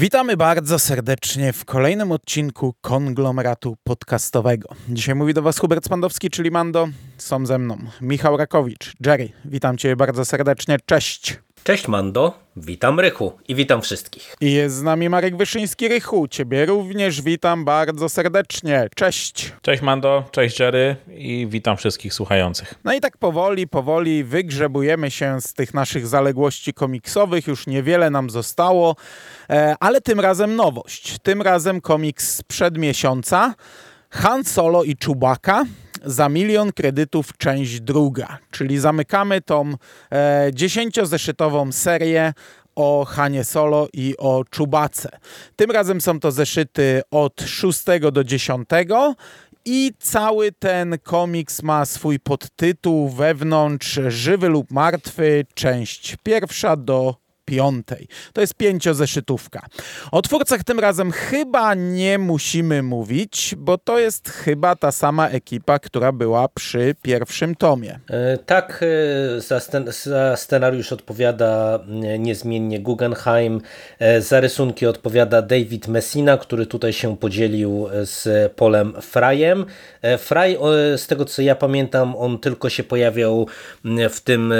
Witamy bardzo serdecznie w kolejnym odcinku konglomeratu podcastowego. Dzisiaj mówi do Was Hubert Spandowski, czyli Mando. Są ze mną Michał Rakowicz. Jerry, witam Cię bardzo serdecznie. Cześć. Cześć Mando, witam Rychu i witam wszystkich. I jest z nami Marek Wyszyński. Rychu, ciebie również witam bardzo serdecznie. Cześć. Cześć Mando, cześć Jerry i witam wszystkich słuchających. No i tak powoli, powoli wygrzebujemy się z tych naszych zaległości komiksowych. Już niewiele nam zostało, e, ale tym razem nowość. Tym razem komiks sprzed miesiąca. Han Solo i Chewbacca za milion kredytów część druga, czyli zamykamy tą e, dziesięciozeszytową serię o Hanie Solo i o Czubace. Tym razem są to zeszyty od 6 do 10 i cały ten komiks ma swój podtytuł wewnątrz Żywy lub Martwy, część pierwsza do piątej. To jest pięciozeszytówka. O twórcach tym razem chyba nie musimy mówić, bo to jest chyba ta sama ekipa, która była przy pierwszym tomie. E, tak, e, za, za, scenariusz odpowiada e, niezmiennie Guggenheim, za rysunki odpowiada David Messina, który tutaj się podzielił z Polem Frayem. Fry, z tego co ja pamiętam, on tylko się pojawiał w tym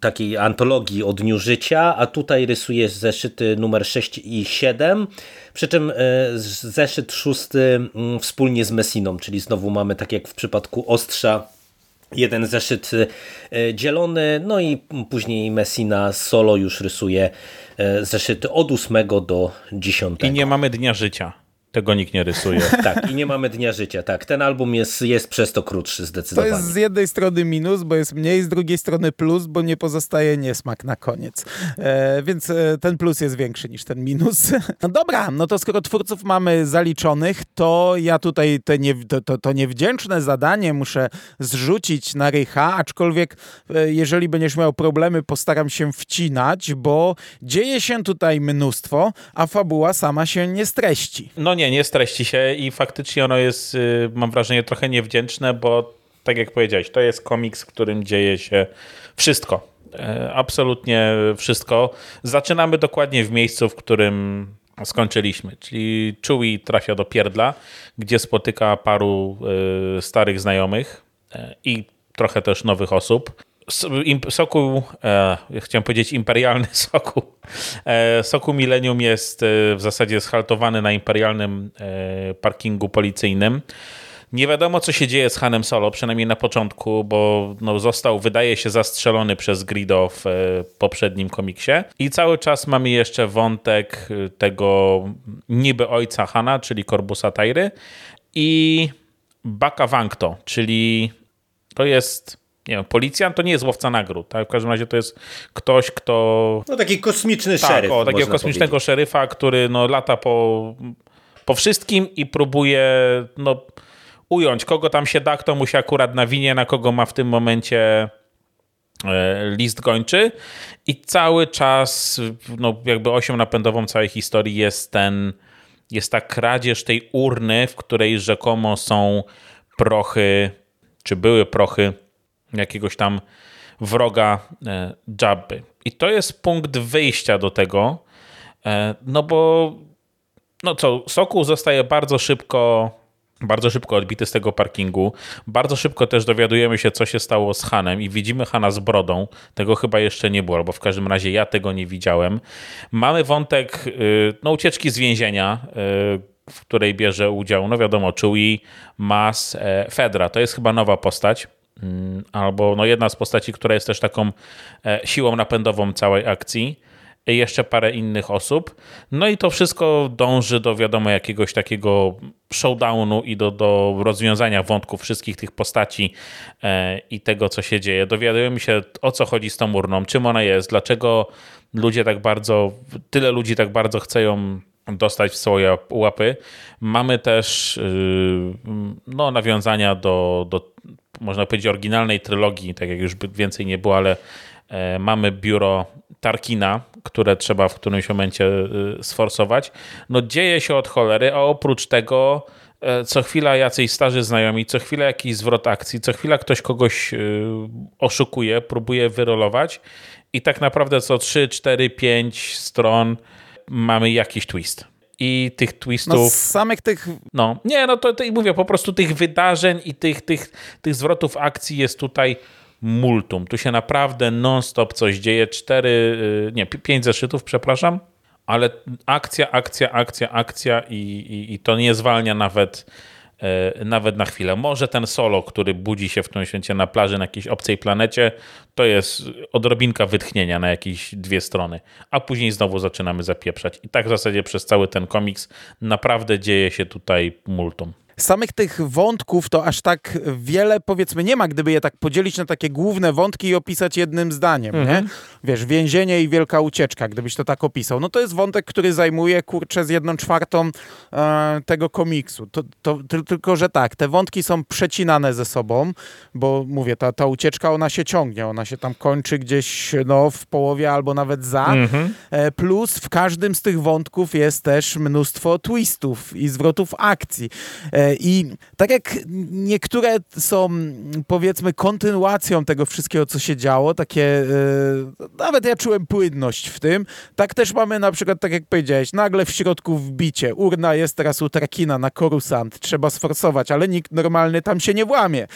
takiej antologii o Dniu życia, a tutaj rysuje zeszyty numer 6 i 7, przy czym e, zeszyt szósty mm, wspólnie z Messiną, czyli znowu mamy tak jak w przypadku Ostrza jeden zeszyt e, dzielony, no i później Messina solo już rysuje e, zeszyty od 8 do 10. I nie mamy dnia życia. Tego nikt nie rysuje. tak, i nie mamy dnia życia. Tak, ten album jest, jest przez to krótszy zdecydowanie. To jest z jednej strony minus, bo jest mniej, z drugiej strony plus, bo nie pozostaje niesmak na koniec. E, więc e, ten plus jest większy niż ten minus. No dobra, no to skoro twórców mamy zaliczonych, to ja tutaj te nie, to, to, to niewdzięczne zadanie muszę zrzucić na Rycha, aczkolwiek e, jeżeli będziesz miał problemy, postaram się wcinać, bo dzieje się tutaj mnóstwo, a fabuła sama się nie streści. No nie, nie, streści się i faktycznie ono jest, y, mam wrażenie, trochę niewdzięczne, bo tak jak powiedziałeś, to jest komiks, w którym dzieje się wszystko. E, absolutnie wszystko. Zaczynamy dokładnie w miejscu, w którym skończyliśmy, czyli Chewie trafia do Pierdla, gdzie spotyka paru y, starych znajomych e, i trochę też nowych osób. Soku, e, chciałem powiedzieć imperialny Soku. E, Soku Millennium jest e, w zasadzie schaltowany na imperialnym e, parkingu policyjnym. Nie wiadomo, co się dzieje z Hanem Solo, przynajmniej na początku, bo no, został, wydaje się, zastrzelony przez Grido w e, poprzednim komiksie. I cały czas mamy jeszcze wątek tego niby ojca Hana, czyli Corbusa Tyry i Baka Wangto, czyli to jest nie wiem, policjant to nie jest łowca nagród, tak? W każdym razie to jest ktoś, kto... No taki kosmiczny tak, szeryf. o, takiego kosmicznego powiedzieć. szeryfa, który no, lata po, po wszystkim i próbuje no, ująć, kogo tam się da, kto mu się akurat nawinie, na kogo ma w tym momencie e, list gończy i cały czas no, jakby osią napędową całej historii jest ten, jest ta kradzież tej urny, w której rzekomo są prochy, czy były prochy jakiegoś tam wroga e, Jabby. I to jest punkt wyjścia do tego, e, no bo no co, Sokół zostaje bardzo szybko bardzo szybko odbity z tego parkingu. Bardzo szybko też dowiadujemy się, co się stało z Hanem i widzimy Hana z brodą. Tego chyba jeszcze nie było, albo w każdym razie ja tego nie widziałem. Mamy wątek y, no, ucieczki z więzienia, y, w której bierze udział, no wiadomo, Chewie, Mas, e, Fedra. To jest chyba nowa postać. Mm, albo no jedna z postaci, która jest też taką e, siłą napędową całej akcji, i jeszcze parę innych osób. No i to wszystko dąży do wiadomo jakiegoś takiego showdownu i do, do rozwiązania wątków wszystkich tych postaci e, i tego, co się dzieje. Dowiadujemy się, o co chodzi z tą urną, czym ona jest, dlaczego ludzie tak bardzo, tyle ludzi tak bardzo chcą ją dostać w swoje łapy. Mamy też yy, no, nawiązania do, do można powiedzieć, oryginalnej trylogii, tak jak już więcej nie było, ale e, mamy biuro Tarkina, które trzeba w którymś momencie e, sforsować. No dzieje się od cholery, a oprócz tego e, co chwila jacyś starzy znajomi, co chwila jakiś zwrot akcji, co chwila ktoś kogoś oszukuje, próbuje wyrolować i tak naprawdę co 3, 4, 5 stron mamy jakiś twist. I tych No, twistów. z samych tych No, nie, no to, to i mówię, po prostu tych wydarzeń i tych, tych, tych zwrotów akcji jest tutaj multum. Tu się naprawdę non-stop coś dzieje. Cztery, y, nie, pi- pięć zeszytów, przepraszam, ale akcja, akcja, akcja, akcja i, i, i to nie zwalnia nawet, nawet na chwilę. Może ten solo, który budzi się w tym świecie na plaży na jakiejś obcej planecie, to jest odrobinka wytchnienia na jakieś dwie strony, a później znowu zaczynamy zapieprzać. I tak w zasadzie przez cały ten komiks naprawdę dzieje się tutaj multum. Samych tych wątków to aż tak wiele powiedzmy nie ma, gdyby je tak podzielić na takie główne wątki i opisać jednym zdaniem, Mhm. nie? Wiesz, więzienie i wielka ucieczka, gdybyś to tak opisał. No to jest wątek, który zajmuje, kurczę, z jedną czwartą e, tego komiksu. To, to, ty- tylko, że tak, te wątki są przecinane ze sobą, bo mówię, ta, ta ucieczka, ona się ciągnie, ona się tam kończy gdzieś no, w połowie albo nawet za. E, Plus w każdym z tych wątków jest też mnóstwo twistów i zwrotów akcji. E, I tak jak niektóre są powiedzmy kontynuacją tego wszystkiego, co się działo, takie e, nawet ja czułem płynność w tym, tak też mamy na przykład, tak jak powiedziałeś, nagle w środku wbicie. Urna jest teraz u Trakina na Korusant, trzeba sforsować, ale nikt normalny tam się nie włamie.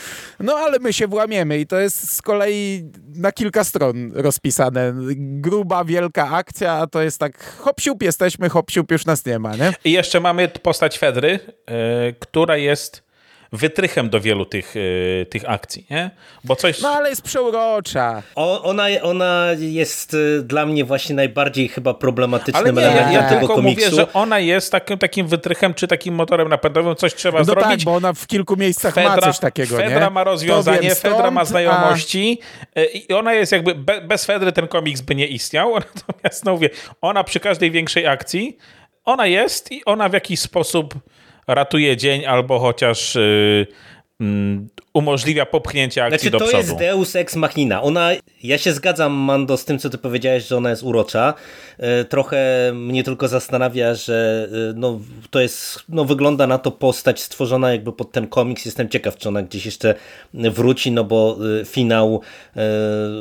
No ale my się włamiemy i to jest z kolei na kilka stron rozpisane. Gruba, wielka akcja, a to jest tak hop siup jesteśmy, hop siup już nas nie ma, nie? I jeszcze mamy postać Fedry, e, która jest wytrychem do wielu tych, e, tych akcji, nie? Bo coś... No ale jest przeurocza. O, ona, ona jest y, dla mnie właśnie najbardziej chyba Ale problematycznym nie, ja, elementem ja tego tylko komiksu. mówię, że ona jest takim, takim wytrychem, czy takim motorem napędowym, coś trzeba No zrobić. tak, bo ona w kilku miejscach ma Fedra, coś takiego, Fedra nie? ma rozwiązanie, wiem Fedra ma stąd, znajomości e, i ona jest jakby, be, bez Fedry ten komiks by nie istniał, natomiast no mówię, ona przy każdej większej akcji, ona jest i ona w jakiś sposób ratuje dzień albo chociaż y, mm, umożliwia popchnięcie akcji Znaczy do to przodu. jest Deus Ex Machina. Ona, ja się zgadzam Mando z tym, co ty powiedziałeś, że ona jest urocza. E, Trochę mnie tylko zastanawia, że e, no, to jest, no wygląda na to postać stworzona jakby pod ten komiks. Jestem ciekaw, czy ona gdzieś jeszcze wróci, no bo e, finał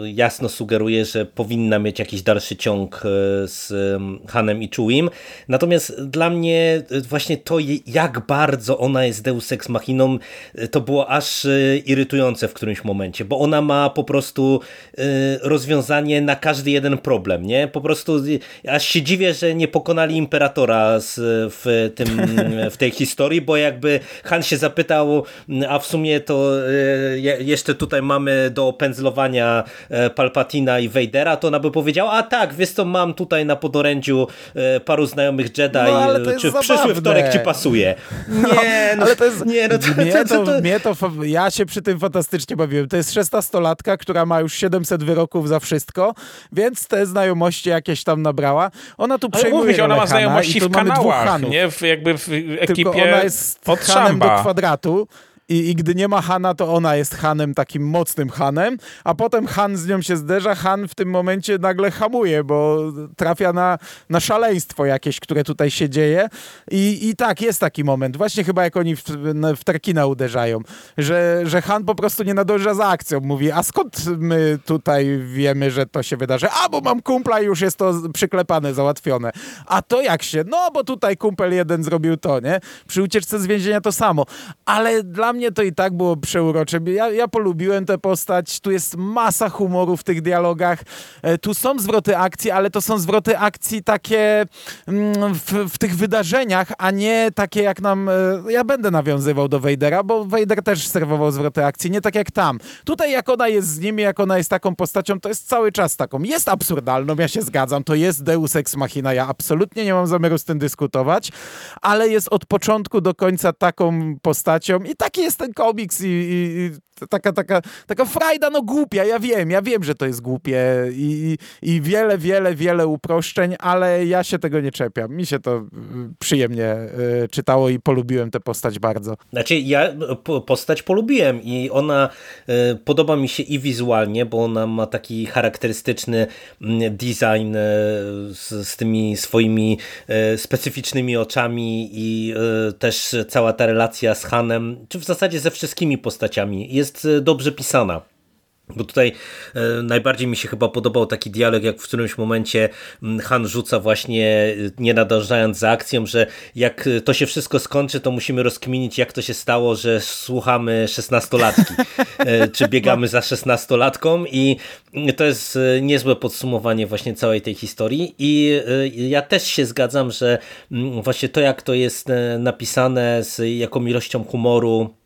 jasno sugeruje, że powinna mieć jakiś dalszy ciąg z em, Hanem i Chewim. Natomiast dla mnie właśnie to, jak bardzo ona jest Deus Ex Machiną, to było aż irytujące w którymś momencie, bo ona ma po prostu e, rozwiązanie na każdy jeden problem, nie? Po prostu e, aż się dziwię, że nie pokonali Imperatora z, w, tym, w tej historii, bo jakby Han się zapytał, a w sumie to je- jeszcze tutaj mamy do pędzlowania e, Palpatina i Vadera, to ona by powiedziała, a tak, wiesz co, mam tutaj na podorędziu e, paru znajomych Jedi, No, czy w przyszły wtorek ci pasuje? Nie, no, ale to jest. nie, no to, mnie, to, to, to, mnie to, fa- ja się przy tym fantastycznie bawiłem. To jest 16-latka, która ma już 700 wyroków za wszystko, więc te znajomości jakieś tam nabrała. Ona tu Ale przejmuje ona ma znajomości w kanałach, nie? W, jakby w ekipie Tylko ona jest od Hanem do kwadratu. I, I gdy nie ma Hana, to ona jest Hanem, takim mocnym Hanem, a potem Han z nią się zderza. Han w tym momencie nagle hamuje, bo trafia na, na szaleństwo jakieś, które tutaj się dzieje. I, I tak, jest taki moment. Właśnie chyba jak oni w, w, Trekina uderzają, że, że Han po prostu nie nadąża za akcją. Mówi, a skąd my tutaj wiemy, że to się wydarzy? A, bo mam kumpla i już jest to przyklepane, załatwione. A to jak się? No, bo tutaj kumpel jeden zrobił to, nie? Przy ucieczce z więzienia to samo. Ale dla mnie to i tak było przeurocze. Ja, ja polubiłem tę postać. Tu jest masa humoru w tych dialogach. E, Tu są zwroty akcji, ale to są zwroty akcji takie mm, w, w tych wydarzeniach, a nie takie jak nam... e, Ja będę nawiązywał do Vadera, bo Vader też serwował zwroty akcji, nie tak jak tam. Tutaj jak ona jest z nimi, jak ona jest taką postacią, to jest cały czas taką. Jest absurdalną, ja się zgadzam. To jest Deus Ex Machina. Ja absolutnie nie mam zamiaru z tym dyskutować, ale jest od początku do końca taką postacią i taki jest ten komiks i, i, taka, taka, taka frajda, no głupia, ja wiem, ja wiem, że to jest głupie i, i wiele, wiele, wiele uproszczeń, ale ja się tego nie czepiam. Mi się to y, przyjemnie y, czytało i polubiłem tę postać bardzo. Znaczy ja po- postać polubiłem i ona e, podoba mi się i wizualnie, bo ona ma taki charakterystyczny mm, design z, z tymi swoimi specyficznymi oczami i też cała ta relacja z Hanem, czy w zasadzie ze wszystkimi postaciami jest e, dobrze pisana. Bo tutaj e, najbardziej mi się chyba podobał taki dialog, jak w którymś momencie mm, Han rzuca właśnie, e, nie nadążając za akcją, że jak to się wszystko skończy, to musimy rozkminić, jak to się stało, że słuchamy szesnastolatki, czy biegamy za szesnastolatką i to jest niezłe podsumowanie właśnie całej tej historii i ja też się zgadzam, że mm, właśnie to, jak to jest napisane z jaką ilością humoru,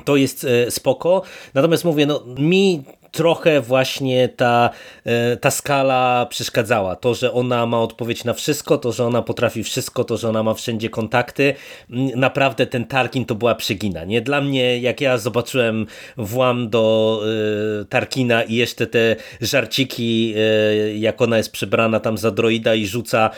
to jest e, spoko. Natomiast mówię, no mi trochę właśnie ta, e, ta skala przeszkadzała. To, że ona ma odpowiedź na wszystko, to, że ona potrafi wszystko, to, że ona ma wszędzie kontakty. Naprawdę ten Tarkin to była przegina. Nie? Dla mnie, jak ja zobaczyłem włam do y, Tarkina i jeszcze te żarciki, y, jak ona jest przebrana tam za droida i rzuca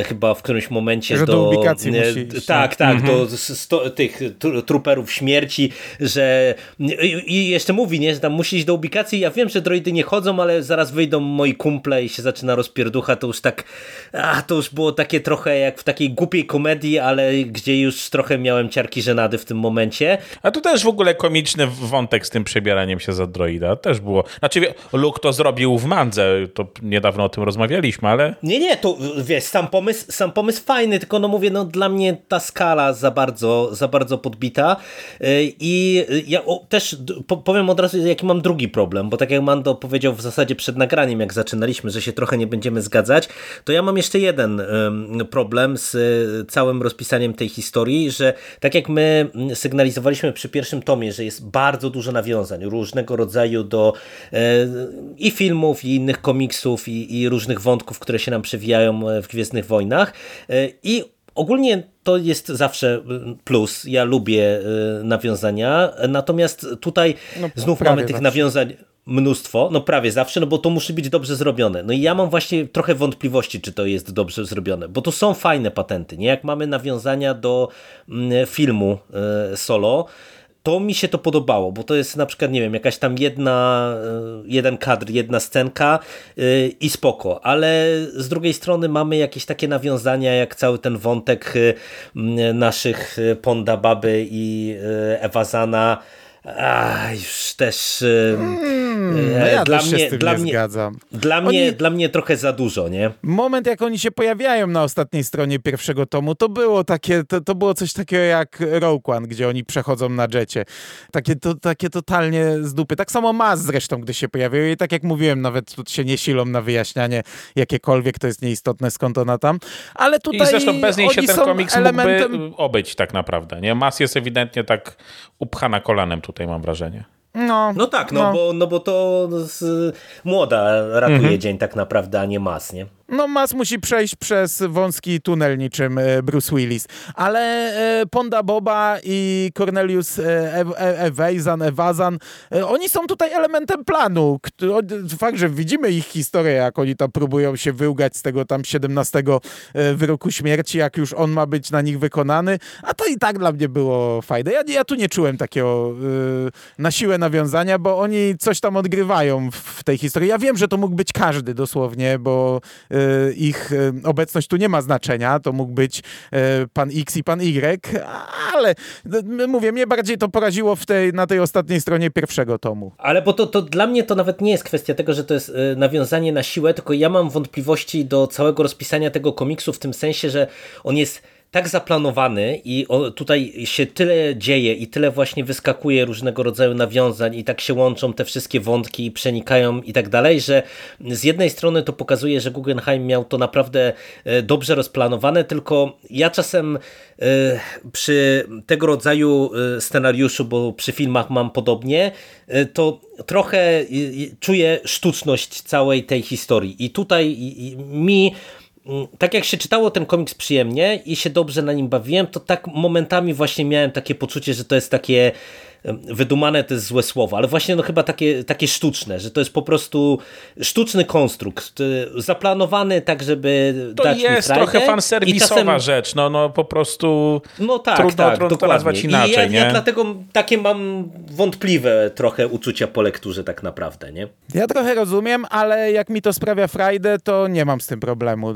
y, chyba w którymś momencie Że do do... ubikacji musi tak, nie? tak, do sto, tych tru- truperów śmierci, że i, i jeszcze mówi, nie, że tam musi iść do ubikacji. Ja wiem, że droidy nie chodzą, ale zaraz wyjdą moi kumple i się zaczyna rozpierducha. To już tak, a, to już było takie trochę jak w takiej głupiej komedii, ale gdzie już trochę miałem ciarki żenady w tym momencie. A tu też w ogóle komiczny wątek z tym przebieraniem się za droida. Też było. Znaczy, Luke to zrobił w Mandze, to niedawno o tym rozmawialiśmy, ale Nie, nie, to wiesz, sam pomysł, sam pomysł fajny, tylko no mówię, no dla mnie ta skala za bardzo, za bardzo podbita Yy, i ja też powiem od razu, jaki mam drugi problem, bo tak jak Mando powiedział w zasadzie przed nagraniem, jak zaczynaliśmy, że się trochę nie będziemy zgadzać, to ja mam jeszcze jeden problem z y, całym rozpisaniem tej historii, że tak jak my sygnalizowaliśmy przy pierwszym tomie, że jest bardzo dużo nawiązań różnego rodzaju do e, i filmów, i innych komiksów, i, i różnych wątków, które się nam przewijają e, w Gwiezdnych Wojnach. E, I ogólnie to jest zawsze plus. Ja lubię nawiązania, natomiast tutaj No, znów mamy tych zawsze. nawiązań mnóstwo, no prawie zawsze, no bo to musi być dobrze zrobione. No i ja mam właśnie trochę wątpliwości, czy to jest dobrze zrobione, bo to są fajne patenty, nie? Jak mamy nawiązania do mm, filmu e, solo, to mi się to podobało, bo to jest na przykład, nie wiem, jakaś tam jedna, e, jeden kadr, jedna scenka e, i spoko, ale z drugiej strony mamy jakieś takie nawiązania, jak cały ten wątek naszych Ponda Baby i Ewazana, a, już też e, No ja dla też się mnie, z tym dla nie mnie, zgadzam. Dla mnie, Oni- dla mnie trochę za dużo, nie? Moment, jak oni się pojawiają na ostatniej stronie pierwszego tomu, to było takie, to, to było coś takiego jak Rogue One, gdzie oni przechodzą na jecie. Takie, to, takie totalnie z dupy. Tak samo Maz zresztą, gdy się pojawił i tak jak mówiłem, nawet tu się nie silą na wyjaśnianie jakiekolwiek, to jest nieistotne skąd ona tam, ale tutaj i zresztą bez niej się ten komiks elementem... mógłby obyć tak naprawdę. Nie? Mas jest ewidentnie tak upchana kolanem tutaj, mam wrażenie. No, No tak, no, Bo, no bo to z, młoda ratuje dzień tak naprawdę, a nie mas, nie? No, Mas musi przejść przez wąski tunel niczym e, Bruce Willis. Ale e, Ponda Boba i Cornelius e, Ew- Ewazan, Ewazan, oni są tutaj elementem planu. Fakt, że widzimy ich historię, jak oni tam próbują się wyłgać z tego tam 17 e, wyroku śmierci, jak już on ma być na nich wykonany, a to i tak dla mnie było fajne. Ja, ja tu nie czułem takiego na siłę nawiązania, bo oni coś tam odgrywają w, w tej historii. Ja wiem, że to mógł być każdy dosłownie, bo ich e, obecność tu nie ma znaczenia. To mógł być e, pan X i pan Y, ale mówię, mnie bardziej to poraziło w tej, na tej ostatniej stronie pierwszego tomu. Ale bo to, to dla mnie to nawet nie jest kwestia tego, że to jest nawiązanie na siłę, tylko ja mam wątpliwości do całego rozpisania tego komiksu w tym sensie, że on jest tak zaplanowany i tutaj się tyle dzieje i tyle właśnie wyskakuje różnego rodzaju nawiązań i tak się łączą te wszystkie wątki i przenikają i tak dalej, że z jednej strony to pokazuje, że Guggenheim miał to naprawdę e, dobrze rozplanowane, tylko ja czasem e, przy tego rodzaju e, scenariuszu, bo przy filmach mam podobnie, to trochę czuję sztuczność całej tej historii. I tutaj mi tak jak się czytało ten komiks przyjemnie i się dobrze na nim bawiłem, to tak momentami właśnie miałem takie poczucie, że to jest takie wydumane to jest złe słowo, ale właśnie no chyba takie, takie sztuczne, że to jest po prostu sztuczny konstrukt, y, zaplanowany tak, żeby To dać mi jest frajdę trochę i fanserwisowa czasem- rzecz, no, no po prostu no tak, trudno, tak, trudno to dokładnie. nazwać I inaczej, ja, nie? ja dlatego takie mam wątpliwe trochę uczucia po lekturze tak naprawdę, nie? Ja trochę rozumiem, ale jak mi to sprawia frajdę, to nie mam z tym problemu. Y,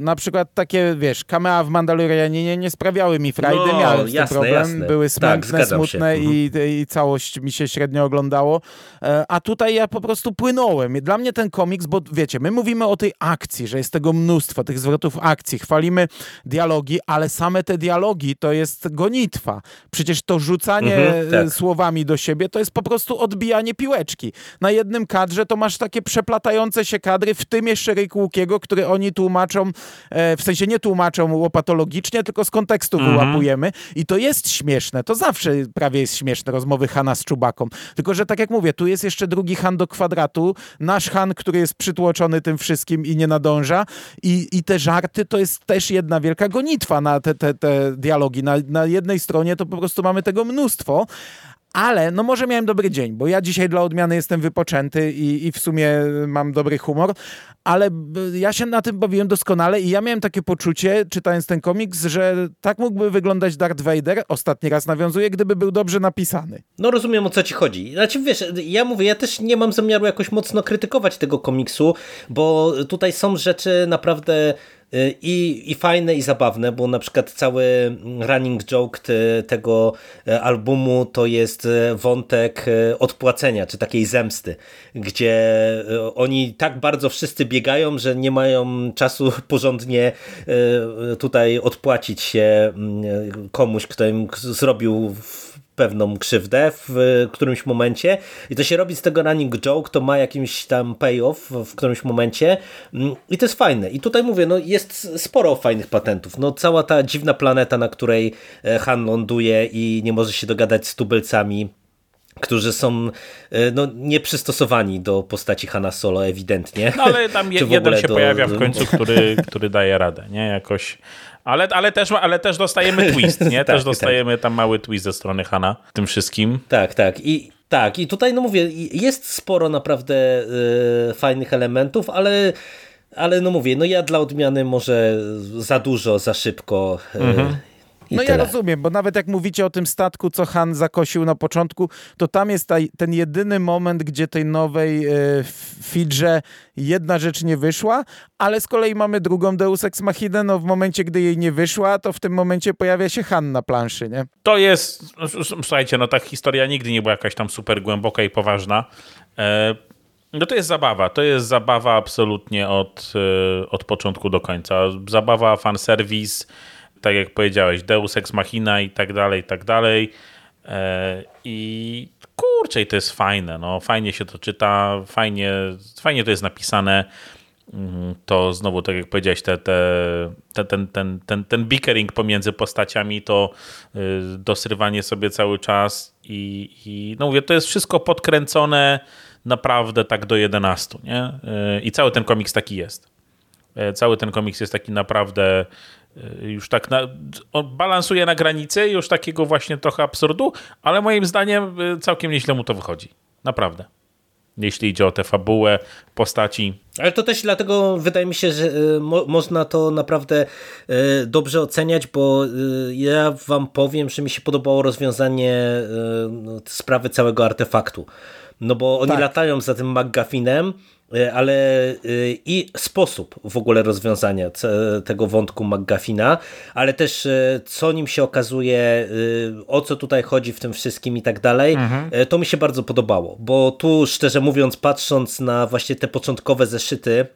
Na przykład takie, wiesz, kamea w Mandalorianinie nie sprawiały mi frajdy, No, miałem z jasne, tym problem. jasne. Były Tak, smętne, się. smutne Mhm. i i całość mi się średnio oglądało, e, a tutaj ja po prostu płynąłem. Dla mnie ten komiks, bo wiecie, my mówimy o tej akcji, że jest tego mnóstwo, tych zwrotów akcji, chwalimy dialogi, ale same te dialogi to jest gonitwa. Przecież to rzucanie Mhm, tak. słowami do siebie to jest po prostu odbijanie piłeczki. Na jednym kadrze to masz takie przeplatające się kadry, w tym jeszcze Rick Łukiego, który oni tłumaczą, e, w sensie nie tłumaczą łopatologicznie, tylko z kontekstu wyłapujemy. I to jest śmieszne. To zawsze prawie jest śmieszne, rozmowy Hana z Czubaką. Tylko, że tak jak mówię, tu jest jeszcze drugi Han do kwadratu. Nasz Han, który jest przytłoczony tym wszystkim i nie nadąża. I, i te żarty to jest też jedna wielka gonitwa na te, te, te dialogi. Na, na jednej stronie to po prostu mamy tego mnóstwo, ale no może miałem dobry dzień, bo ja dzisiaj dla odmiany jestem wypoczęty i, i w sumie mam dobry humor, ale b- ja się na tym bawiłem doskonale i ja miałem takie poczucie, czytając ten komiks, że tak mógłby wyglądać Darth Vader, ostatni raz nawiązuję, gdyby był dobrze napisany. No rozumiem o co ci chodzi. Znaczy wiesz, ja mówię, ja też nie mam zamiaru jakoś mocno krytykować tego komiksu, bo tutaj są rzeczy naprawdę y, i, i fajne i zabawne, bo na przykład cały running joke te, tego e, albumu to jest e, wątek e, odpłacenia, czy takiej zemsty, gdzie oni tak bardzo wszyscy biegają, że nie mają czasu porządnie tutaj odpłacić się mm, komuś, kto im zrobił w- pewną krzywdę w którymś momencie i to się robi z tego running joke, to ma jakiś tam payoff w którymś momencie Mm, i to jest fajne. I tutaj mówię, no jest sporo fajnych patentów. No cała ta dziwna planeta, na której e, Han ląduje i nie może się dogadać z tubylcami, którzy są e, no, nieprzystosowani do postaci Hanna Solo ewidentnie. No ale tam je, jeden się do- pojawia w końcu, który, który daje radę, nie? Jakoś. Ale, ale, też, ale też dostajemy twist, nie? Tak, Też dostajemy tam mały twist ze strony Hana tym wszystkim. Tak, tak. I tak, i tutaj no mówię, jest sporo naprawdę e, fajnych elementów, ale, ale no mówię, no ja dla odmiany może za dużo, za szybko. e, I No tyle. ja rozumiem, bo nawet jak mówicie o tym statku, co Han zakosił na początku, to tam jest ta, ten jedyny moment, gdzie tej nowej Fidrze jedna rzecz nie wyszła, ale z kolei mamy drugą Deus Ex Machinę, no w momencie, gdy jej nie wyszła, to w tym momencie pojawia się Han na planszy, nie? To jest, słuchajcie, no ta historia nigdy nie była jakaś tam super głęboka i poważna. E, No to jest zabawa, to jest zabawa absolutnie od, e, od początku do końca. Zabawa, fanserwis, tak jak powiedziałeś, Deus Ex Machina i tak dalej, i tak dalej. E, I kurczę, to jest fajne, no fajnie się to czyta, fajnie, fajnie to jest napisane. Mm, To znowu, tak jak powiedziałeś, te, te, te, ten, ten, ten, ten bickering pomiędzy postaciami, to y, dosrywanie sobie cały czas i, i no mówię, to jest wszystko podkręcone naprawdę tak do 11, nie? Y, I cały ten komiks taki jest. E, Cały ten komiks jest taki naprawdę już tak na, on balansuje na granicy już takiego właśnie trochę absurdu, ale moim zdaniem e, całkiem nieźle mu to wychodzi. Naprawdę. Jeśli idzie o tę fabułę, postaci. Ale to też dlatego wydaje mi się, że y, mo można to naprawdę y, dobrze oceniać, bo y, ja wam powiem, że mi się podobało rozwiązanie y, no, sprawy całego artefaktu. No bo oni Tak. latają za tym McGuffinem, y, ale y, i sposób w ogóle rozwiązania tego wątku McGuffina, ale też y, co nim się okazuje, o co tutaj chodzi w tym wszystkim i tak dalej, y, to mi się bardzo podobało, bo tu szczerze mówiąc, patrząc na właśnie te początkowe zeszyty,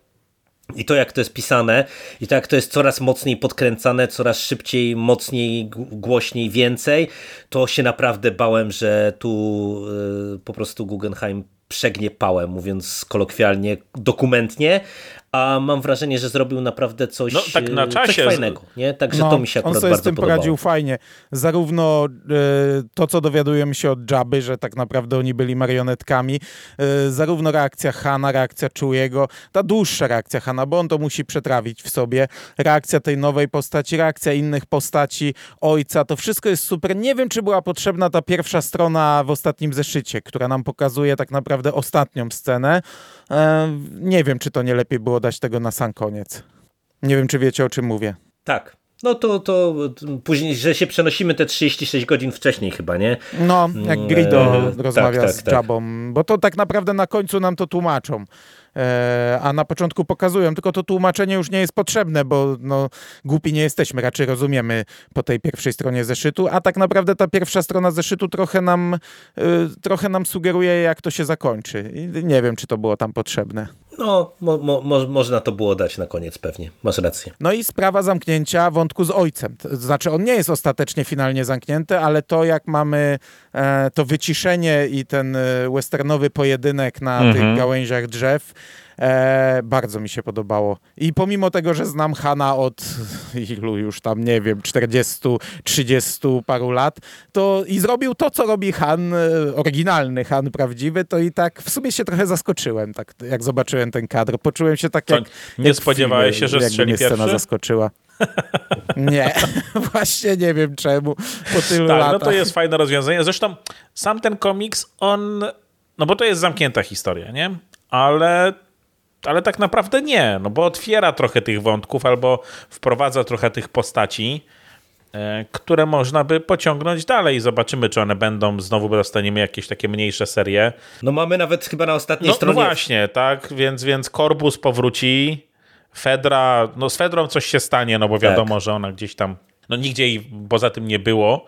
i to, jak to jest pisane, i to, jak to jest coraz mocniej podkręcane, coraz szybciej, mocniej, głośniej, więcej, to się naprawdę bałem, że tu y, po prostu Guggenheim przegnie pałę, mówiąc kolokwialnie, dokumentnie, a mam wrażenie, że zrobił naprawdę coś, No, tak na y, czasie. coś fajnego. Nie? Także to mi się No, on akurat sobie z tym podobało. poradził fajnie. Zarówno e, to, co dowiadujemy się od Jabby, że tak naprawdę oni byli marionetkami, e, zarówno reakcja Hana, reakcja Chewiego, ta dłuższa reakcja Hana, bo on to musi przetrawić w sobie, reakcja tej nowej postaci, reakcja innych postaci, ojca, to wszystko jest super. Nie wiem, czy była potrzebna ta pierwsza strona w ostatnim zeszycie, która nam pokazuje tak naprawdę ostatnią scenę. E, nie wiem, czy to nie lepiej było dać tego na sam koniec. Nie wiem, czy wiecie, o czym mówię. Tak, no to, to później, że się przenosimy te 36 godzin wcześniej chyba, nie? No, jak Grido Eee, rozmawia tak, tak, z tak. Jabą, bo to tak naprawdę na końcu nam to tłumaczą. E, a na początku pokazują, tylko to tłumaczenie już nie jest potrzebne, bo no, głupi nie jesteśmy, raczej rozumiemy po tej pierwszej stronie zeszytu, a tak naprawdę ta pierwsza strona zeszytu trochę nam, e, trochę nam sugeruje, jak to się zakończy. I nie wiem, czy to było tam potrzebne. No, mo, mo, mo, można to było dać na koniec pewnie, masz rację. No i sprawa zamknięcia wątku z ojcem. To znaczy, on nie jest ostatecznie finalnie zamknięty, ale to, jak mamy e, to wyciszenie i ten e, westernowy pojedynek na Mhm. tych gałęziach drzew, e, bardzo mi się podobało. I pomimo tego, że znam Hana od ilu już tam, nie wiem, 40, 30 paru lat, to i zrobił to, co robi Han, e, oryginalny Han prawdziwy, to i tak w sumie się trochę zaskoczyłem, tak jak zobaczyłem ten kadr. Poczułem się tak To jak nie jak spodziewałeś filmie, się, że strzeli mnie scena pierwszy? zaskoczyła. Nie, właśnie nie wiem czemu po tylu Tak, latach. no to jest fajne rozwiązanie. Zresztą sam ten komiks, on, no bo to jest zamknięta historia, nie? Ale, ale tak naprawdę nie, no bo otwiera trochę tych wątków albo wprowadza trochę tych postaci, e, które można by pociągnąć dalej. Zobaczymy, czy one będą, znowu dostaniemy jakieś takie mniejsze serie. No mamy nawet chyba na ostatniej No, no stronie właśnie, tak, więc, więc Korbus powróci, Fedra, no z Fedrą coś się stanie, no bo Tak. wiadomo, że ona gdzieś tam, no nigdzie jej poza tym nie było,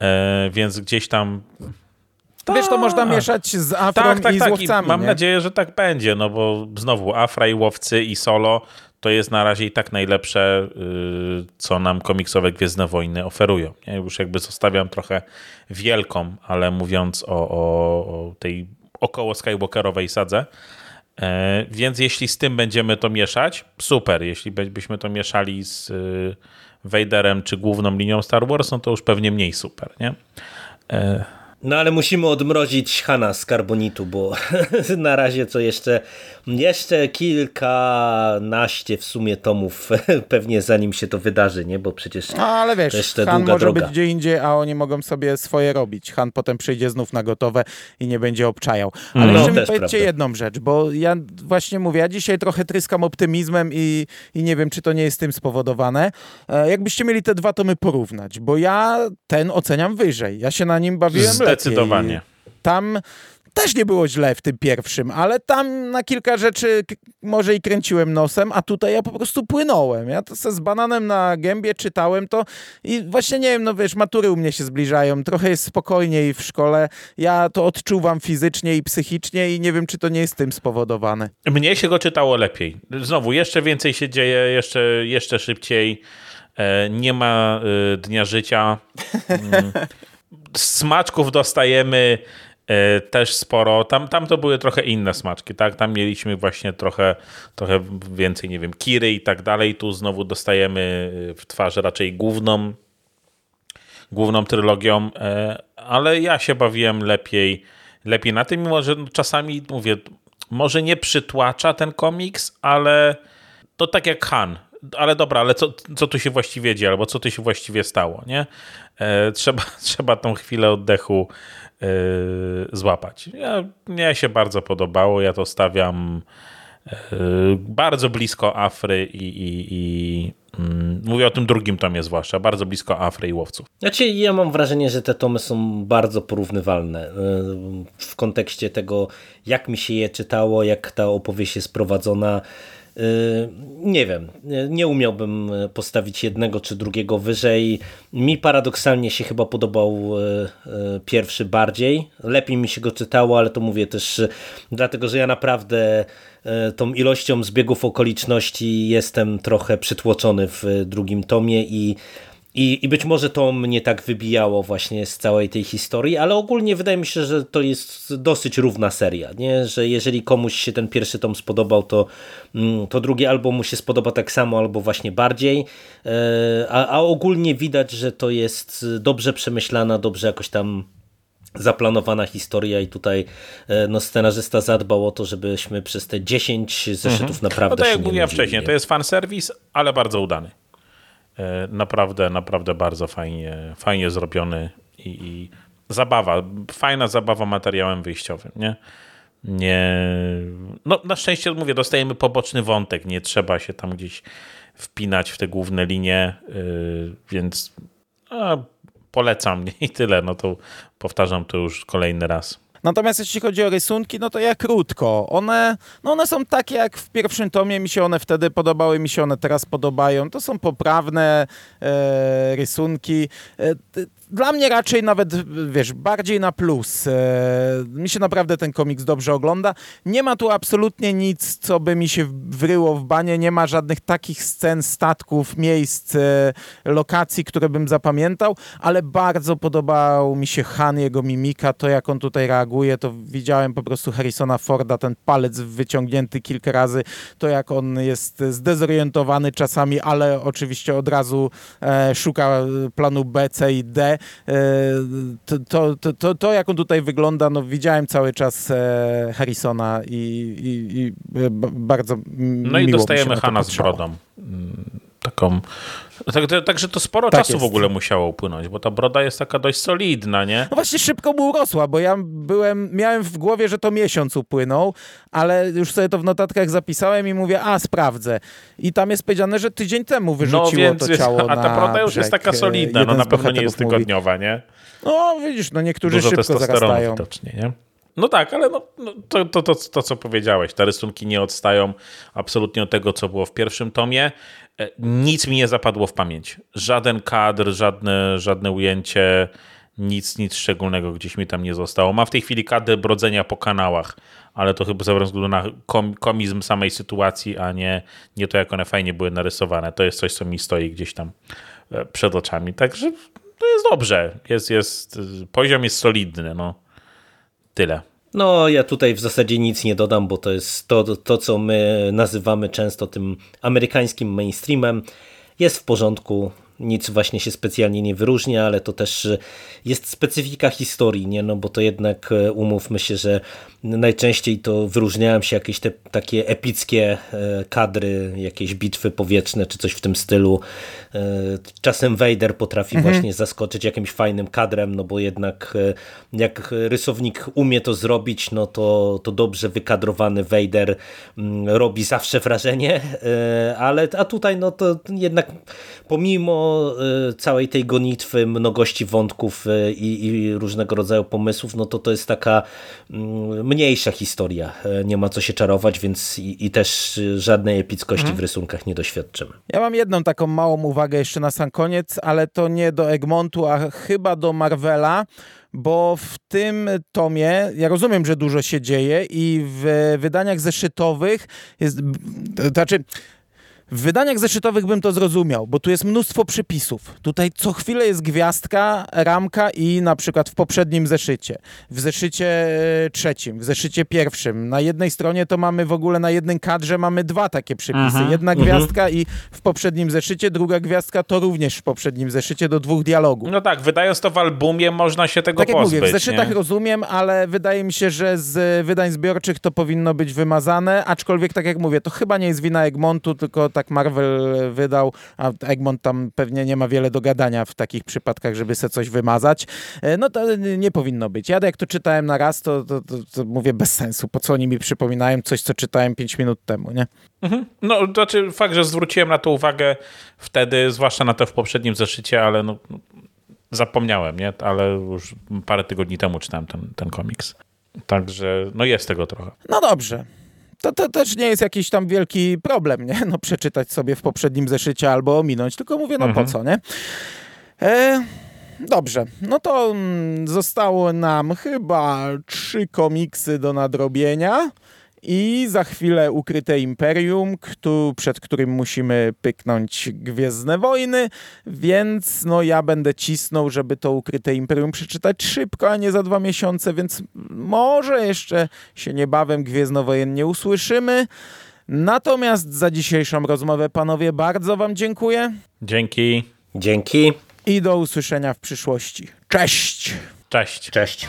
e, więc gdzieś tam... Wiesz, to można Tak. mieszać z Afrą Tak, tak, i z tak. I łowcami. mam nie? nadzieję, że tak będzie, no bo znowu Afra i Łowcy i Solo to jest na razie i tak najlepsze, y, co nam komiksowe Gwiezdne Wojny oferują. Ja już jakby zostawiam trochę wielką, ale mówiąc o, o, o tej około Skywalkerowej sadze. E, Więc jeśli z tym będziemy to mieszać, super. Jeśli by- byśmy to mieszali z y, Vaderem czy główną linią Star Wars, no to już pewnie mniej super, nie? No ale musimy odmrozić Hana z karbonitu, bo na razie co jeszcze, jeszcze kilkanaście w sumie tomów pewnie zanim się to wydarzy, nie? Bo przecież No, ale to wiesz, jeszcze Han długa może droga. być gdzie indziej, a oni mogą sobie swoje robić. Han potem przyjdzie znów na gotowe i nie będzie obczajał. Ale No, jeszcze mi powiedzcie prawda. jedną rzecz, bo ja właśnie mówię, ja dzisiaj trochę tryskam optymizmem i, i nie wiem, czy to nie jest tym spowodowane. E, jakbyście mieli te dwa tomy porównać, bo ja ten oceniam wyżej. Ja się na nim bawiłem Zdecydowanie. lepiej. Tam też nie było źle w tym pierwszym, ale tam na kilka rzeczy może i kręciłem nosem, a tutaj ja po prostu płynąłem. Ja to se z bananem na gębie czytałem to i właśnie nie wiem, no wiesz, matury u mnie się zbliżają, trochę jest spokojniej w szkole. Ja to odczuwam fizycznie i psychicznie i nie wiem, czy to nie jest tym spowodowane. Mnie się go czytało lepiej. Znowu, jeszcze więcej się dzieje, jeszcze, jeszcze szybciej. E, Nie ma e, dnia życia. Smaczków dostajemy e, też sporo. Tam, tam to były trochę inne smaczki, tak? Tam mieliśmy właśnie trochę, trochę więcej, nie wiem, kiry i tak dalej. Tu znowu dostajemy e, w twarz raczej główną, główną trylogią, e, ale ja się bawiłem lepiej, lepiej na tym, mimo że czasami mówię, może nie przytłacza ten komiks, ale to tak jak Han. Ale dobra, ale co, co tu się właściwie dzieje, albo co tu się właściwie stało, nie? E, trzeba, trzeba tą chwilę oddechu e, złapać. Ja, mnie się bardzo podobało, ja to stawiam e, bardzo blisko Afry i, i, i mm, mówię o tym drugim tomie zwłaszcza, bardzo blisko Afry i Łowców. Znaczy, ja mam wrażenie, że te tomy są bardzo porównywalne w kontekście tego, jak mi się je czytało, jak ta opowieść jest prowadzona. Nie wiem, nie umiałbym postawić jednego czy drugiego wyżej. Mi paradoksalnie się chyba podobał y, y, pierwszy bardziej. Lepiej mi się go czytało, ale to mówię też y, dlatego, że ja naprawdę tą ilością zbiegów okoliczności jestem trochę przytłoczony w drugim tomie i i, I być może to mnie tak wybijało właśnie z całej tej historii, ale ogólnie wydaje mi się, że to jest dosyć równa seria, nie? że jeżeli komuś się ten pierwszy tom spodobał, to, mm, to drugi albo mu się spodoba tak samo, albo właśnie bardziej, E, a, a ogólnie widać, że to jest dobrze przemyślana, dobrze jakoś tam zaplanowana historia i tutaj e, no, scenarzysta zadbał o to, żebyśmy przez te 10 zeszytów naprawdę No tak się jak mówiłem wcześniej, nie? to jest fanserwis, ale bardzo udany. E, Naprawdę, naprawdę bardzo fajnie, fajnie zrobiony i, i zabawa, fajna zabawa materiałem wyjściowym, nie? Nie, no na szczęście mówię, dostajemy poboczny wątek, nie trzeba się tam gdzieś wpinać w te główne linie, więc a, polecam i tyle. No to powtarzam to już kolejny raz. Natomiast jeśli chodzi o rysunki, no to ja krótko. One, no one są takie jak w pierwszym tomie, mi się one wtedy podobały, mi się one teraz podobają. To są poprawne e, rysunki. E, dla mnie raczej nawet, wiesz, bardziej na plus. E, mi się naprawdę ten komiks dobrze ogląda. Nie ma tu absolutnie nic, co by mi się wryło w banie. Nie ma żadnych takich scen, statków, miejsc, e, lokacji, które bym zapamiętał, ale bardzo podobał mi się Han, jego mimika, to jak on tutaj reaguje, to widziałem po prostu Harrisona Forda, ten palec wyciągnięty kilka razy, to jak on jest zdezorientowany czasami, ale oczywiście od razu e, szuka planu B, C i D to, to, to, to, jak on tutaj wygląda, no widziałem cały czas e, Harrisona i, i, i bardzo No i dostajemy Hanna z brodą. Taką Także tak, tak, to sporo tak czasu jest. w ogóle musiało upłynąć, bo ta broda jest taka dość solidna, nie? No właśnie szybko mu urosła, bo ja byłem, miałem w głowie, że to miesiąc upłynął, ale już sobie to w notatkach zapisałem i mówię, a sprawdzę. I tam jest powiedziane, że tydzień temu wyrzuciło no, więc to ciało A ta broda już jest taka solidna, no na pewno nie jest tygodniowa, nie? No widzisz, no niektórzy Dużo szybko zarastają. Widocznie, nie? No tak, ale no, no, to, to, to, to, co powiedziałeś, te rysunki nie odstają absolutnie od tego, co było w pierwszym tomie. E, nic mi nie zapadło w pamięć. Żaden kadr, żadne, żadne ujęcie, nic, nic szczególnego gdzieś mi tam nie zostało. Mam w tej chwili kadry brodzenia po kanałach, ale to chyba ze względu na kom, komizm samej sytuacji, a nie, nie to, jak one fajnie były narysowane. To jest coś, co mi stoi gdzieś tam e, przed oczami. Także to jest dobrze. Jest, jest, poziom jest solidny. No. Tyle. No, ja tutaj w zasadzie nic nie dodam, bo to jest to, to, co my nazywamy często tym amerykańskim mainstreamem. Jest w porządku, nic właśnie się specjalnie nie wyróżnia, ale to też jest specyfika historii, nie? No bo to jednak e, umówmy się, że najczęściej to wyróżniają się jakieś te takie epickie e, kadry, jakieś bitwy powietrzne czy coś w tym stylu. E, czasem Vader potrafi mhm. właśnie zaskoczyć jakimś fajnym kadrem, no bo jednak jak rysownik umie to zrobić, no to, to dobrze wykadrowany Vader mm, robi zawsze wrażenie, ale a tutaj no to jednak pomimo Y, całej tej gonitwy, mnogości wątków y, i, i, różnego rodzaju pomysłów, no to to jest taka mm, mniejsza historia. Y, nie ma co się czarować, więc i, i też żadnej epickości mhm. w rysunkach nie doświadczymy. Ja mam jedną taką małą uwagę jeszcze na sam koniec, ale to nie do Egmontu, a chyba do Marvela, bo w tym tomie, ja rozumiem, że dużo się dzieje i w wydaniach zeszytowych jest, to znaczy w wydaniach zeszytowych bym to zrozumiał, bo tu jest mnóstwo przypisów. Tutaj co chwilę jest gwiazdka, ramka i na przykład w poprzednim zeszycie, w zeszycie e, trzecim, w zeszycie pierwszym. Na jednej stronie to mamy w ogóle na jednym kadrze mamy dwa takie przypisy. Aha, mhm. Jedna mhm. gwiazdka i w poprzednim zeszycie, druga gwiazdka to również w poprzednim zeszycie do dwóch dialogów. No tak, wydając to w albumie można się tego tak pozbyć. Tak jak mówię, w zeszytach nie? rozumiem, ale wydaje mi się, że z wydań zbiorczych to powinno być wymazane, aczkolwiek tak jak mówię, to chyba nie jest wina Egmontu, tylko tak tak Marvel wydał, a Egmont tam pewnie nie ma wiele do gadania w takich przypadkach, żeby sobie coś wymazać. E, no to nie powinno być. Ja jak to czytałem na raz, to, to, to, to mówię bez sensu. Po co oni mi przypominają coś, co czytałem 5 minut temu, nie? Mhm. No, to znaczy fakt, że zwróciłem na to uwagę wtedy, zwłaszcza na to w poprzednim zeszycie, ale no, zapomniałem, nie? Ale już parę tygodni temu czytałem ten, ten komiks. Także no jest tego trochę. No dobrze to, to też nie jest jakiś tam wielki problem, nie? No przeczytać sobie w poprzednim zeszycie albo ominąć, tylko mówię, no mhm. po co, nie? E, dobrze, no to mm, zostało nam chyba trzy komiksy do nadrobienia. I za chwilę ukryte imperium, kto, przed którym musimy pyknąć Gwiezdne Wojny, więc no ja będę cisnął, żeby to ukryte imperium przeczytać szybko, a nie za dwa miesiące, więc może jeszcze się niebawem Gwiezdnowojennie usłyszymy. Natomiast za dzisiejszą rozmowę, panowie, bardzo wam dziękuję. Dzięki. Dzięki. I do usłyszenia w przyszłości. Cześć! Cześć. Cześć.